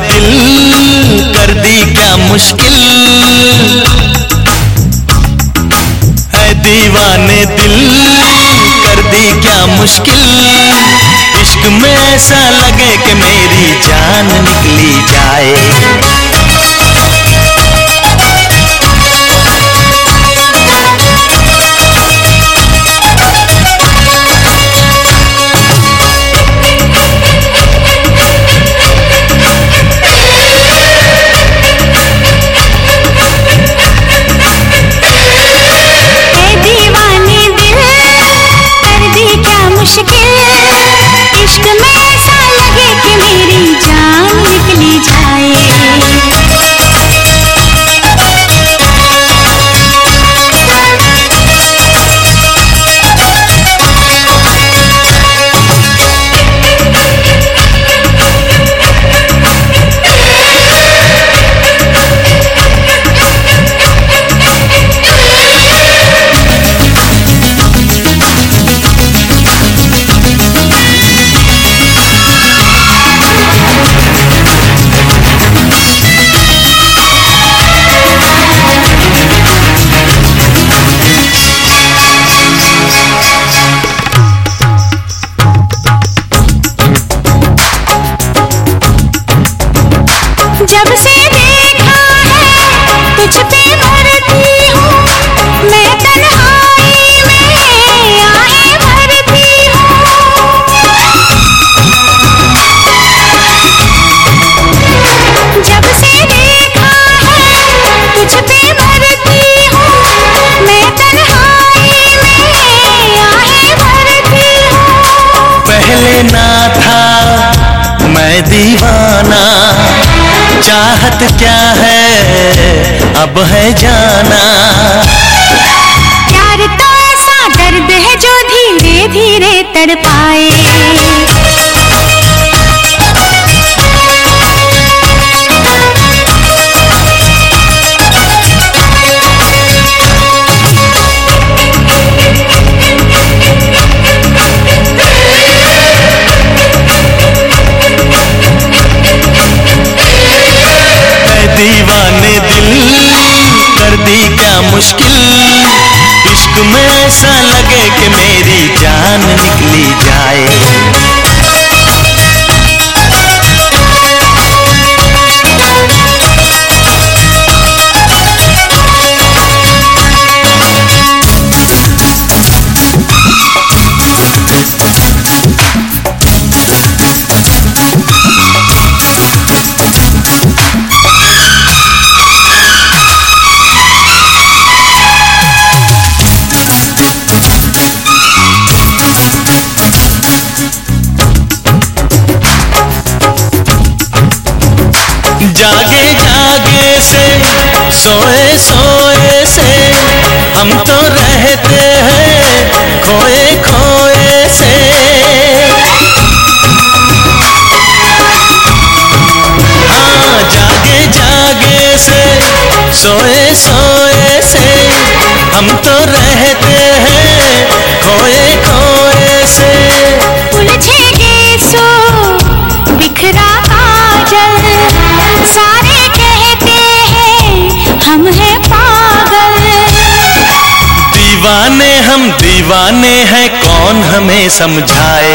दिल कर दी क्या मुश्किल। है दीवाने दिल कर दी क्या मुश्किल। इश्क में ऐसा लगे कि मेरी जान निकली जाए। चाहत क्या है? अब है जाना। प्यार तो ऐसा दर्द है जो धीरे धीरे तड़पाए। जान जागे जागे से, सोए सोए से, हम तो रहते हैं खोए खोए से। हाँ जागे जागे से, सोए सोए से, हम तो दीवाने हम दीवाने हैं कौन हमें समझाए?